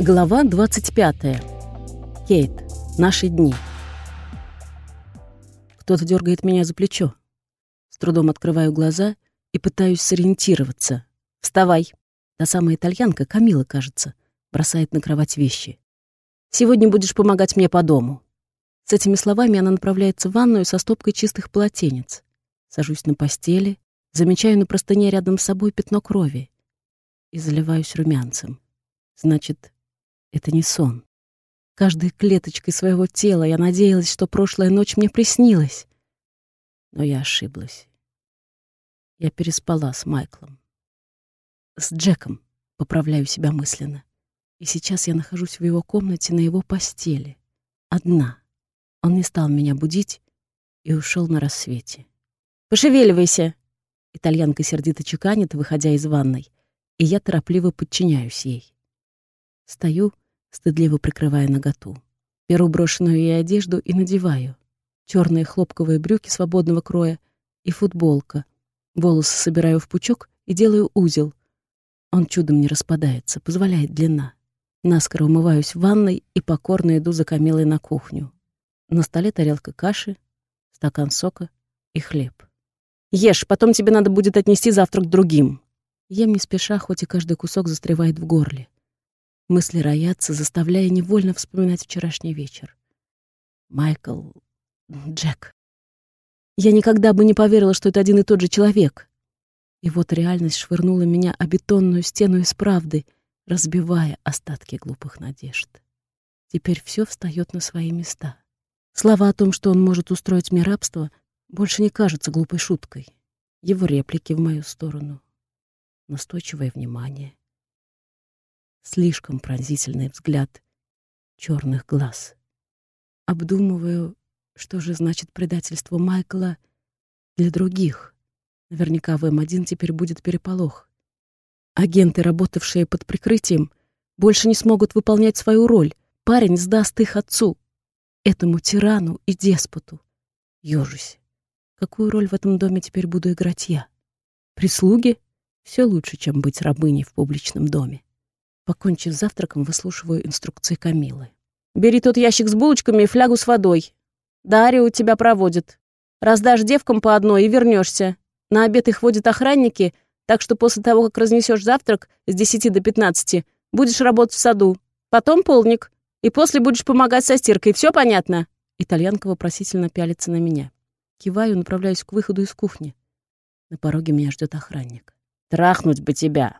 Глава 25. Кейт. Наши дни. Кто-то дергает меня за плечо. С трудом открываю глаза и пытаюсь сориентироваться. «Вставай!» Та самая итальянка, Камила, кажется, бросает на кровать вещи. «Сегодня будешь помогать мне по дому». С этими словами она направляется в ванную со стопкой чистых полотенец. Сажусь на постели, замечаю на простыне рядом с собой пятно крови и заливаюсь румянцем. Значит, это не сон. Каждой клеточкой своего тела я надеялась, что прошлая ночь мне приснилась. Но я ошиблась. Я переспала с Майклом. С Джеком, поправляю себя мысленно. И сейчас я нахожусь в его комнате на его постели. Одна. Он не стал меня будить и ушел на рассвете. «Пошевеливайся!» Итальянка сердито чеканит, выходя из ванной, и я торопливо подчиняюсь ей. Стою, стыдливо прикрывая наготу. Беру брошенную ей одежду и надеваю. Черные хлопковые брюки свободного кроя и футболка. Волосы собираю в пучок и делаю узел. Он чудом не распадается, позволяет длина. Наскоро умываюсь в ванной и покорно иду за Камилой на кухню. На столе тарелка каши, стакан сока и хлеб. «Ешь, потом тебе надо будет отнести завтрак другим». Ем не спеша, хоть и каждый кусок застревает в горле. Мысли роятся, заставляя невольно вспоминать вчерашний вечер. Майкл... Джек. Я никогда бы не поверила, что это один и тот же человек. И вот реальность швырнула меня о бетонную стену из правды, разбивая остатки глупых надежд. Теперь все встает на свои места. Слова о том, что он может устроить мне рабство, больше не кажутся глупой шуткой. Его реплики в мою сторону. Настойчивое внимание слишком пронзительный взгляд черных глаз. Обдумываю, что же значит предательство Майкла для других. Наверняка в М1 теперь будет переполох. Агенты, работавшие под прикрытием, больше не смогут выполнять свою роль. Парень сдаст их отцу, этому тирану и деспоту. Ёжусь. Какую роль в этом доме теперь буду играть я? Прислуги? Все лучше, чем быть рабыней в публичном доме. Покончив завтраком, выслушиваю инструкции Камилы. «Бери тот ящик с булочками и флягу с водой. Дарья у тебя проводит. Раздашь девкам по одной и вернешься. На обед их водят охранники, так что после того, как разнесешь завтрак с 10 до 15, будешь работать в саду. Потом полник. И после будешь помогать со стиркой. Все понятно?» Итальянка вопросительно пялится на меня. Киваю, направляюсь к выходу из кухни. На пороге меня ждет охранник. «Трахнуть бы тебя!»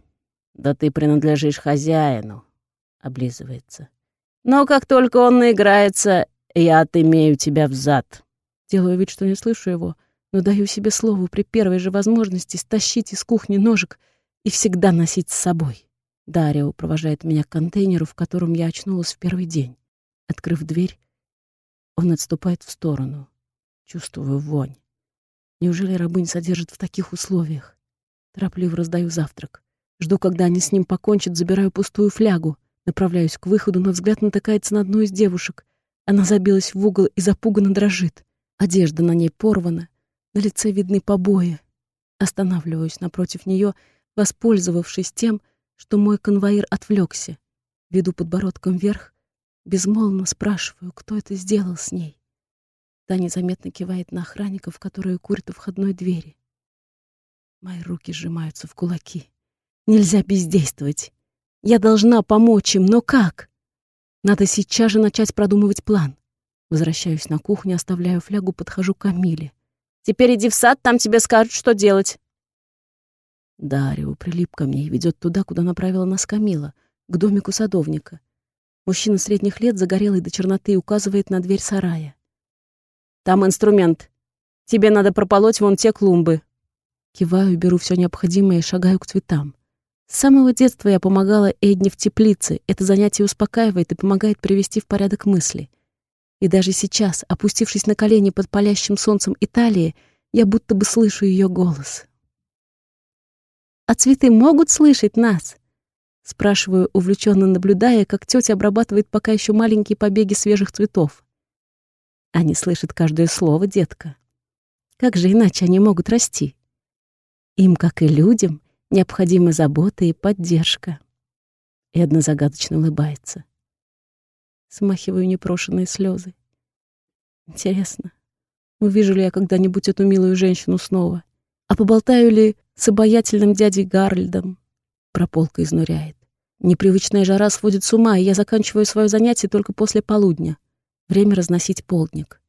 «Да ты принадлежишь хозяину», — облизывается. «Но как только он наиграется, я отымею тебя в зад». Делаю вид, что не слышу его, но даю себе слово при первой же возможности стащить из кухни ножик и всегда носить с собой. Дарио провожает меня к контейнеру, в котором я очнулась в первый день. Открыв дверь, он отступает в сторону. Чувствую вонь. Неужели рабынь содержит в таких условиях? Торопливо раздаю завтрак. Жду, когда они с ним покончат, забираю пустую флягу. Направляюсь к выходу, но взгляд натыкается на одну из девушек. Она забилась в угол и запуганно дрожит. Одежда на ней порвана, на лице видны побои. Останавливаюсь напротив нее, воспользовавшись тем, что мой конвоир отвлекся. Веду подбородком вверх, безмолвно спрашиваю, кто это сделал с ней. Та незаметно кивает на охранников, которые курят у входной двери. Мои руки сжимаются в кулаки. Нельзя бездействовать. Я должна помочь им, но как? Надо сейчас же начать продумывать план. Возвращаюсь на кухню, оставляю флягу, подхожу к Камиле. «Теперь иди в сад, там тебе скажут, что делать». Дарио прилип ко мне и ведет туда, куда направила нас Камила, к домику садовника. Мужчина средних лет, загорелый до черноты, указывает на дверь сарая. «Там инструмент. Тебе надо прополоть вон те клумбы». Киваю, беру все необходимое и шагаю к цветам. С самого детства я помогала Эдне в теплице. Это занятие успокаивает и помогает привести в порядок мысли. И даже сейчас, опустившись на колени под палящим солнцем Италии, я будто бы слышу ее голос. «А цветы могут слышать нас?» Спрашиваю, увлеченно наблюдая, как тетя обрабатывает пока еще маленькие побеги свежих цветов. Они слышат каждое слово, детка. Как же иначе они могут расти? Им, как и людям, необходима забота и поддержка. и одна загадочно улыбается. Смахиваю непрошенные слезы. Интересно, увижу ли я когда-нибудь эту милую женщину снова? А поболтаю ли с обаятельным дядей Гарльдом? Прополка изнуряет. Непривычная жара сводит с ума, и я заканчиваю свое занятие только после полудня. Время разносить полдник.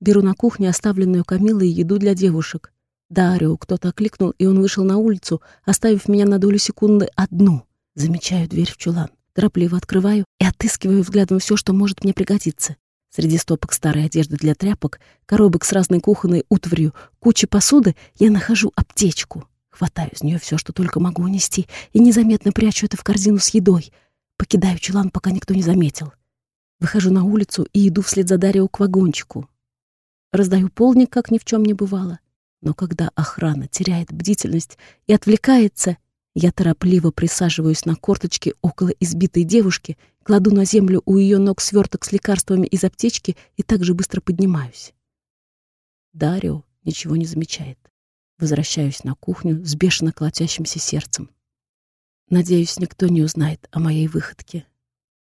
Беру на кухне оставленную Камилой еду для девушек. Дарио кто-то окликнул, и он вышел на улицу, оставив меня на долю секунды одну. Замечаю дверь в чулан. Торопливо открываю и отыскиваю взглядом все, что может мне пригодиться. Среди стопок старой одежды для тряпок, коробок с разной кухонной утварью, кучи посуды я нахожу аптечку. Хватаю из нее все, что только могу унести, и незаметно прячу это в корзину с едой. Покидаю чулан, пока никто не заметил. Выхожу на улицу и иду вслед за Дарио к вагончику. Раздаю полник, как ни в чем не бывало. Но когда охрана теряет бдительность и отвлекается, я торопливо присаживаюсь на корточки около избитой девушки, кладу на землю у ее ног сверток с лекарствами из аптечки и также быстро поднимаюсь. Дарио ничего не замечает. Возвращаюсь на кухню с бешено колотящимся сердцем. Надеюсь, никто не узнает о моей выходке.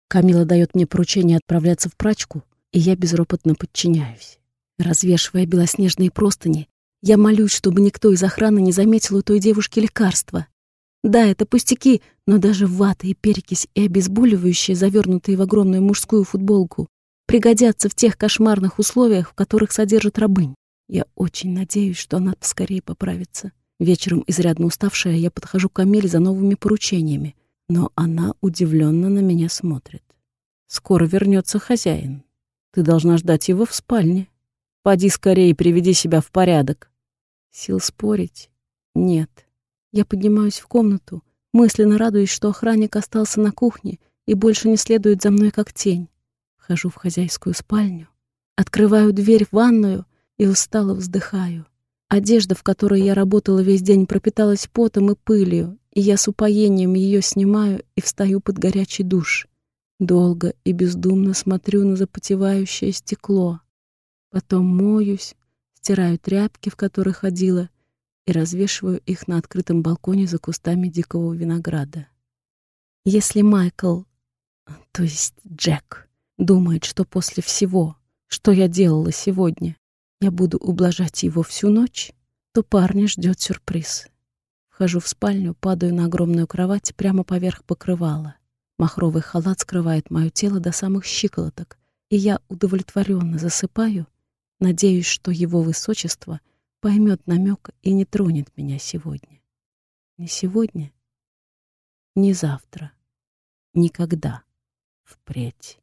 Камила дает мне поручение отправляться в прачку, и я безропотно подчиняюсь. Развешивая белоснежные простыни, я молюсь, чтобы никто из охраны не заметил у той девушки лекарства. Да, это пустяки, но даже вата и перекись и обезболивающие, завернутые в огромную мужскую футболку, пригодятся в тех кошмарных условиях, в которых содержат рабынь. Я очень надеюсь, что она поскорее поправится. Вечером, изрядно уставшая, я подхожу к Камиле за новыми поручениями, но она удивленно на меня смотрит. «Скоро вернется хозяин. Ты должна ждать его в спальне. Поди скорее приведи себя в порядок». Сил спорить нет. Я поднимаюсь в комнату, мысленно радуюсь, что охранник остался на кухне и больше не следует за мной как тень. Вхожу в хозяйскую спальню, открываю дверь в ванную и устало вздыхаю. Одежда, в которой я работала весь день, пропиталась потом и пылью, и я с упоением ее снимаю и встаю под горячий душ. Долго и бездумно смотрю на запотевающее стекло. Потом моюсь, стираю тряпки, в которых ходила, и развешиваю их на открытом балконе за кустами дикого винограда. Если Майкл, то есть Джек, думает, что после всего, что я делала сегодня, я буду ублажать его всю ночь, то парня ждет сюрприз. Вхожу в спальню, падаю на огромную кровать прямо поверх покрывала. Махровый халат скрывает мое тело до самых щиколоток, и я удовлетворенно засыпаю, надеюсь, что его высочество поймет намек и не тронет меня сегодня. Не сегодня, не завтра, никогда, впредь.